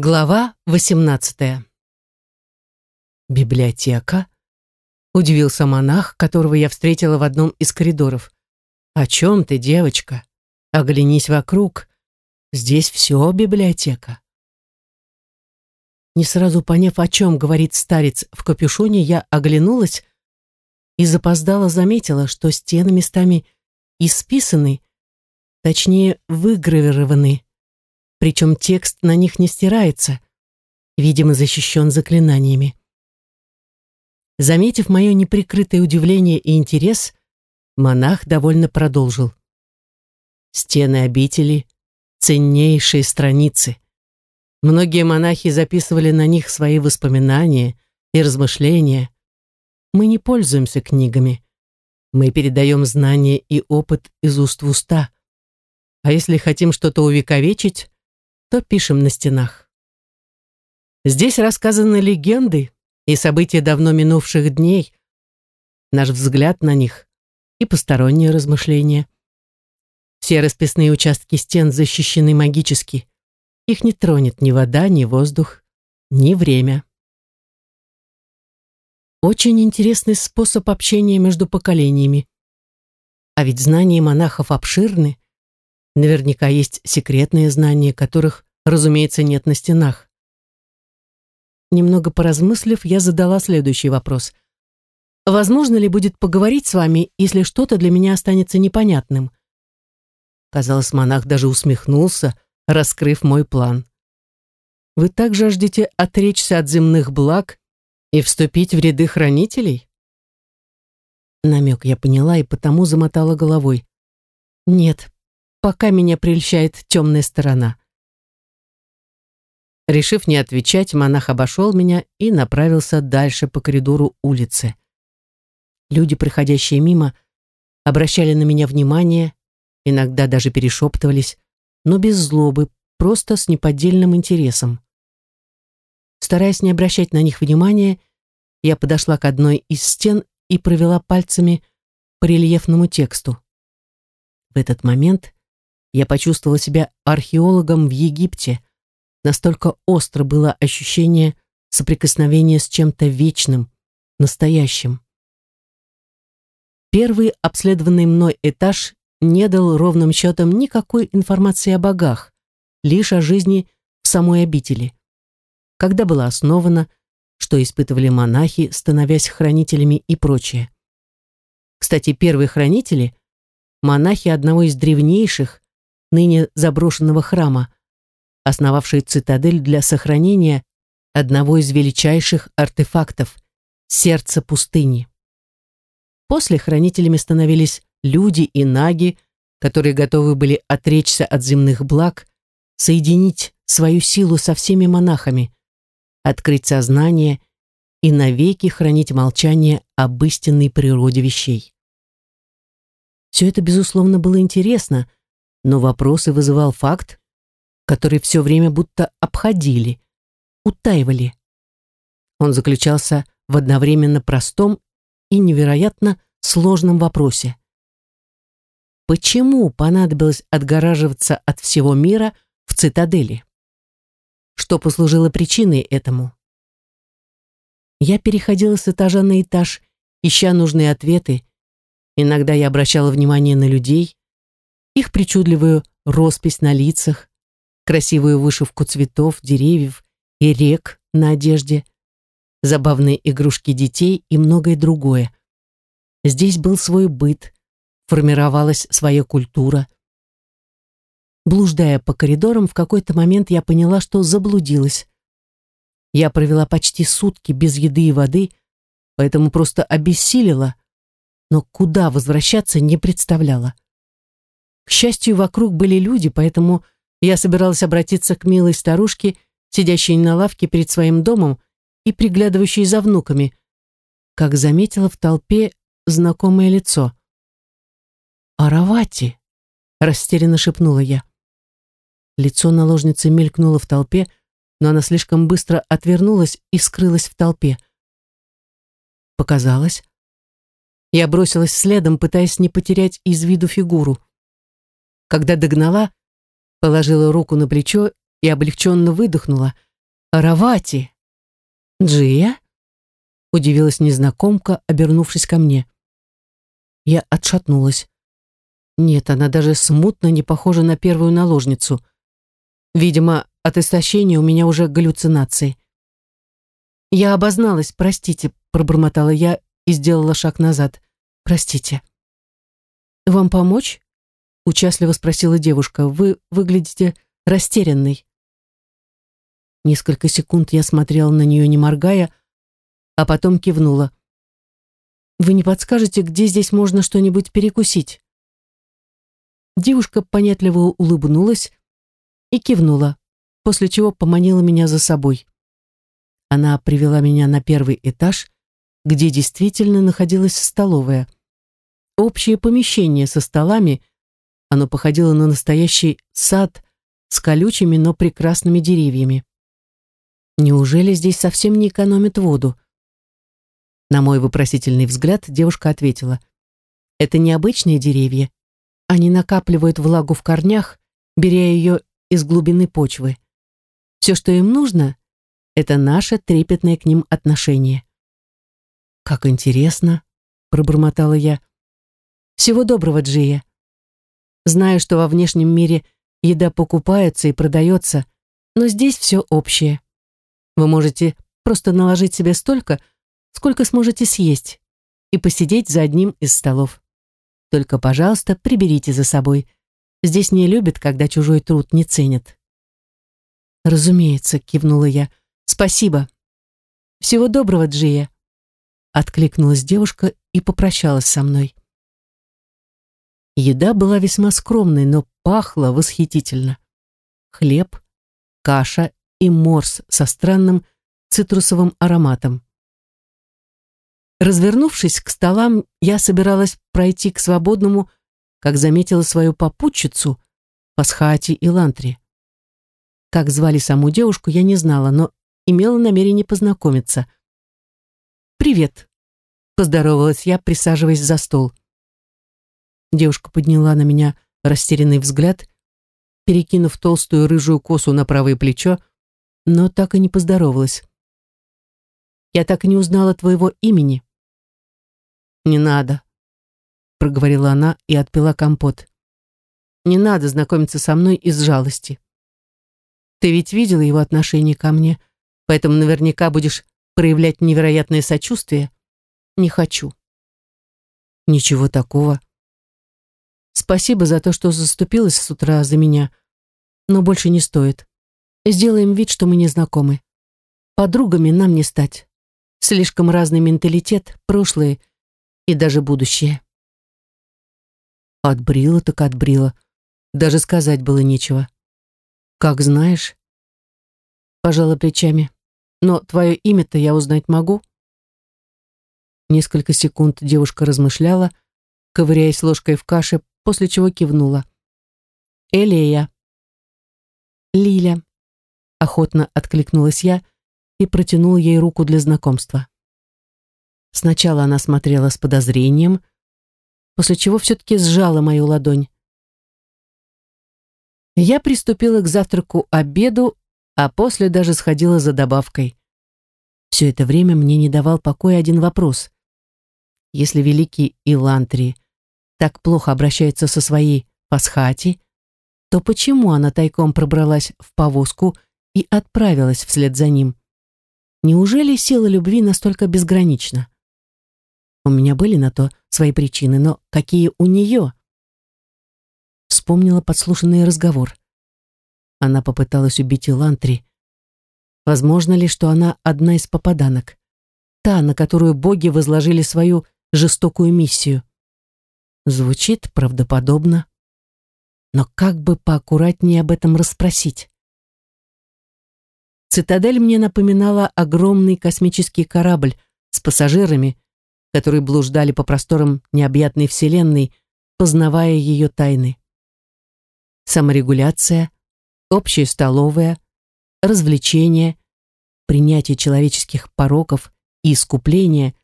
Глава 18 «Библиотека?» — удивился монах, которого я встретила в одном из коридоров. «О чем ты, девочка? Оглянись вокруг. Здесь все библиотека». Не сразу поняв, о чем говорит старец в капюшоне, я оглянулась и запоздала заметила, что стены местами исписаны, точнее, выгравированы причем текст на них не стирается, видимо, защищен заклинаниями. Заметив мое неприкрытое удивление и интерес, монах довольно продолжил. Стены обители — ценнейшие страницы. Многие монахи записывали на них свои воспоминания и размышления. Мы не пользуемся книгами. Мы передаем знания и опыт из уст в уста. А если хотим что-то увековечить, то пишем на стенах. Здесь рассказаны легенды и события давно минувших дней, наш взгляд на них и посторонние размышления. Все расписные участки стен защищены магически. Их не тронет ни вода, ни воздух, ни время. Очень интересный способ общения между поколениями. А ведь знания монахов обширны, Наверняка есть секретные знания, которых, разумеется, нет на стенах. Немного поразмыслив, я задала следующий вопрос. «Возможно ли будет поговорить с вами, если что-то для меня останется непонятным?» Казалось, монах даже усмехнулся, раскрыв мой план. «Вы так жаждете отречься от земных благ и вступить в ряды хранителей?» Намек я поняла и потому замотала головой. «Нет, пока меня прельщает темная сторона. Решив не отвечать, монах обошел меня и направился дальше по коридору улицы. Люди, проходящие мимо, обращали на меня внимание, иногда даже перешептывались, но без злобы, просто с неподдельным интересом. Стараясь не обращать на них внимания, я подошла к одной из стен и провела пальцами по рельефному тексту. В этот момент я почувствовала себя археологом в Египте. Настолько остро было ощущение соприкосновения с чем-то вечным, настоящим. Первый обследованный мной этаж не дал ровным счетом никакой информации о богах, лишь о жизни в самой обители. Когда была основана, что испытывали монахи, становясь хранителями и прочее. Кстати, первые хранители – монахи одного из древнейших, ныне заброшенного храма, основавший цитадель для сохранения одного из величайших артефактов – сердца пустыни. После хранителями становились люди и наги, которые готовы были отречься от земных благ, соединить свою силу со всеми монахами, открыть сознание и навеки хранить молчание об истинной природе вещей. Все это, безусловно, было интересно, но вопросы вызывал факт, который все время будто обходили, утаивали. Он заключался в одновременно простом и невероятно сложном вопросе. Почему понадобилось отгораживаться от всего мира в цитадели? Что послужило причиной этому? Я переходила с этажа на этаж, ища нужные ответы. Иногда я обращала внимание на людей, их причудливую роспись на лицах, красивую вышивку цветов, деревьев и рек на одежде, забавные игрушки детей и многое другое. Здесь был свой быт, формировалась своя культура. Блуждая по коридорам, в какой-то момент я поняла, что заблудилась. Я провела почти сутки без еды и воды, поэтому просто обессилила, но куда возвращаться не представляла. К счастью, вокруг были люди, поэтому я собиралась обратиться к милой старушке, сидящей на лавке перед своим домом и приглядывающей за внуками, как заметила в толпе знакомое лицо. «Аравати!» — растерянно шепнула я. Лицо наложницы мелькнуло в толпе, но она слишком быстро отвернулась и скрылась в толпе. Показалось. Я бросилась следом, пытаясь не потерять из виду фигуру. Когда догнала, положила руку на плечо и облегченно выдохнула, Равати. Джия? Удивилась незнакомка, обернувшись ко мне. Я отшатнулась. Нет, она даже смутно не похожа на первую наложницу. Видимо, от истощения у меня уже галлюцинации. Я обозналась, простите, пробормотала я и сделала шаг назад. Простите. Вам помочь? Участливо спросила девушка. Вы выглядите растерянной. Несколько секунд я смотрела на нее, не моргая, а потом кивнула. «Вы не подскажете, где здесь можно что-нибудь перекусить?» Девушка понятливо улыбнулась и кивнула, после чего поманила меня за собой. Она привела меня на первый этаж, где действительно находилась столовая. Общее помещение со столами, оно походило на настоящий сад с колючими, но прекрасными деревьями. Неужели здесь совсем не экономят воду? На мой вопросительный взгляд девушка ответила. Это необычные деревья. Они накапливают влагу в корнях, беря ее из глубины почвы. Все, что им нужно, это наше трепетное к ним отношение. «Как интересно», — пробормотала я. «Всего доброго, Джия. Знаю, что во внешнем мире еда покупается и продается, но здесь все общее. Вы можете просто наложить себе столько, сколько сможете съесть, и посидеть за одним из столов. Только, пожалуйста, приберите за собой. Здесь не любят, когда чужой труд не ценят. Разумеется, кивнула я. Спасибо. Всего доброго, Джия. Откликнулась девушка и попрощалась со мной. Еда была весьма скромной, но пахла восхитительно. Хлеб, каша и морс со странным цитрусовым ароматом. Развернувшись к столам, я собиралась пройти к свободному, как заметила свою попутчицу, Пасхати и Лантри. Как звали саму девушку, я не знала, но имела намерение познакомиться. «Привет», — поздоровалась я, присаживаясь за стол. Девушка подняла на меня растерянный взгляд, перекинув толстую рыжую косу на правое плечо, но так и не поздоровалась. «Я так и не узнала твоего имени». «Не надо», — проговорила она и отпила компот. «Не надо знакомиться со мной из жалости. Ты ведь видела его отношение ко мне, поэтому наверняка будешь проявлять невероятное сочувствие. Не хочу». «Ничего такого», Спасибо за то, что заступилась с утра за меня, но больше не стоит. Сделаем вид, что мы не знакомы. Подругами нам не стать. Слишком разный менталитет, прошлое и даже будущее. Отбрила так отбрила. Даже сказать было нечего. Как знаешь. Пожала плечами. Но твое имя-то я узнать могу? Несколько секунд девушка размышляла, ковыряясь ложкой в каше, после чего кивнула. Элея. Лиля. Охотно откликнулась я и протянула ей руку для знакомства. Сначала она смотрела с подозрением, после чего все-таки сжала мою ладонь. Я приступила к завтраку-обеду, а после даже сходила за добавкой. Все это время мне не давал покоя один вопрос. Если великий Илантри так плохо обращается со своей Пасхати, то почему она тайком пробралась в повозку и отправилась вслед за ним? Неужели сила любви настолько безгранична? У меня были на то свои причины, но какие у нее? Вспомнила подслушанный разговор. Она попыталась убить Илантри. Возможно ли, что она одна из попаданок? Та, на которую боги возложили свою жестокую миссию. Звучит правдоподобно. Но как бы поаккуратнее об этом расспросить? Цитадель мне напоминала огромный космический корабль с пассажирами, которые блуждали по просторам необъятной вселенной, познавая ее тайны. Саморегуляция, общая столовая, развлечения, принятие человеческих пороков и искупление,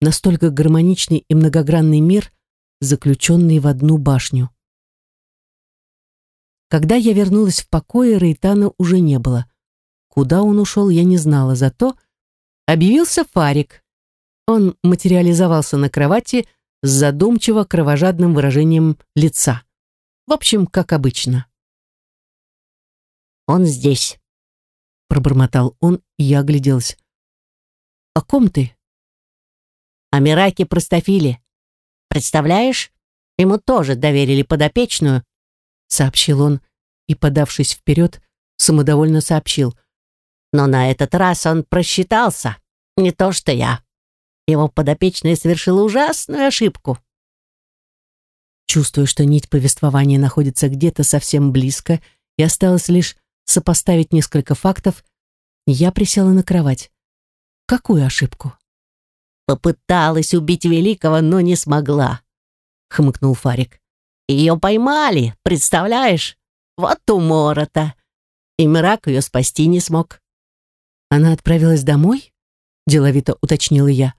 настолько гармоничный и многогранный мир, заключенный в одну башню. Когда я вернулась в покое, Рейтана уже не было. Куда он ушел, я не знала, зато объявился Фарик. Он материализовался на кровати с задумчиво кровожадным выражением лица. В общем, как обычно. «Он здесь», — пробормотал он, и я огляделась. «О ком ты?» «О Мираке Простофиле. Представляешь, ему тоже доверили подопечную», — сообщил он и, подавшись вперед, самодовольно сообщил. «Но на этот раз он просчитался, не то что я. Его подопечная совершила ужасную ошибку». Чувствуя, что нить повествования находится где-то совсем близко, и осталось лишь сопоставить несколько фактов, я присела на кровать. Какую ошибку? Попыталась убить Великого, но не смогла, хмыкнул Фарик. Ее поймали, представляешь? Вот умора-то. И Мирак ее спасти не смог. Она отправилась домой? Деловито уточнила я.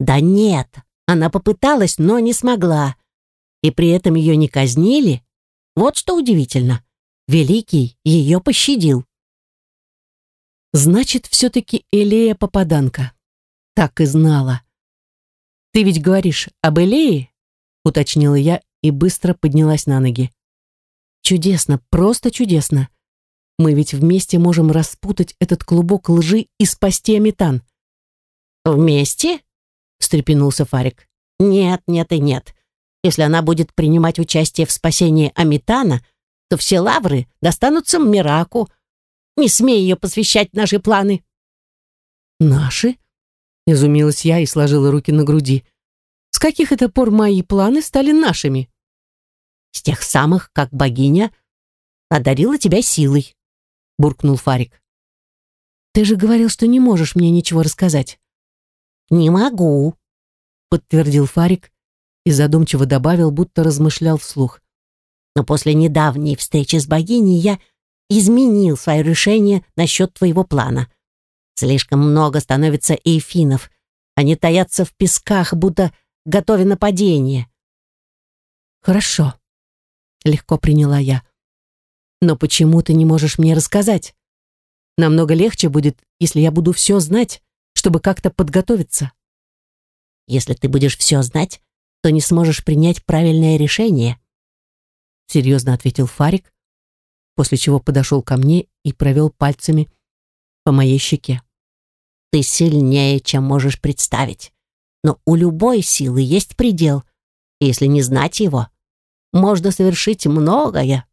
Да нет, она попыталась, но не смогла и при этом ее не казнили, вот что удивительно. Великий ее пощадил. Значит, все-таки Элея попаданка. Так и знала. Ты ведь говоришь об Элее? Уточнила я и быстро поднялась на ноги. Чудесно, просто чудесно. Мы ведь вместе можем распутать этот клубок лжи и спасти Аметан. Вместе? встрепенулся Фарик. Нет, нет и нет. Если она будет принимать участие в спасении Амитана, то все лавры достанутся Мираку. Не смей ее посвящать наши планы». «Наши?» — изумилась я и сложила руки на груди. «С каких это пор мои планы стали нашими?» «С тех самых, как богиня одарила тебя силой», — буркнул Фарик. «Ты же говорил, что не можешь мне ничего рассказать». «Не могу», — подтвердил Фарик и задумчиво добавил, будто размышлял вслух. «Но после недавней встречи с богиней я изменил свое решение насчет твоего плана. Слишком много становится эйфинов. Они таятся в песках, будто готовя нападение». «Хорошо», — легко приняла я. «Но почему ты не можешь мне рассказать? Намного легче будет, если я буду все знать, чтобы как-то подготовиться». «Если ты будешь все знать, то не сможешь принять правильное решение», серьезно ответил Фарик, после чего подошел ко мне и провел пальцами по моей щеке. «Ты сильнее, чем можешь представить, но у любой силы есть предел, если не знать его, можно совершить многое».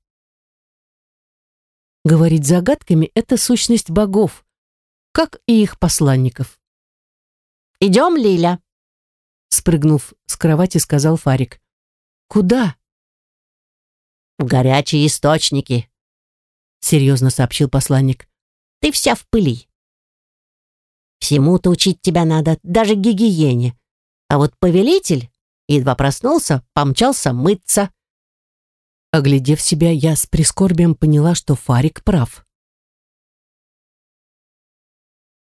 Говорить загадками — это сущность богов, как и их посланников. «Идем, Лиля», спрыгнув с кровати, сказал Фарик. «Куда?» «В горячие источники», — серьезно сообщил посланник. «Ты вся в пыли. Всему-то учить тебя надо, даже гигиене. А вот повелитель, едва проснулся, помчался мыться». Оглядев себя, я с прискорбием поняла, что Фарик прав.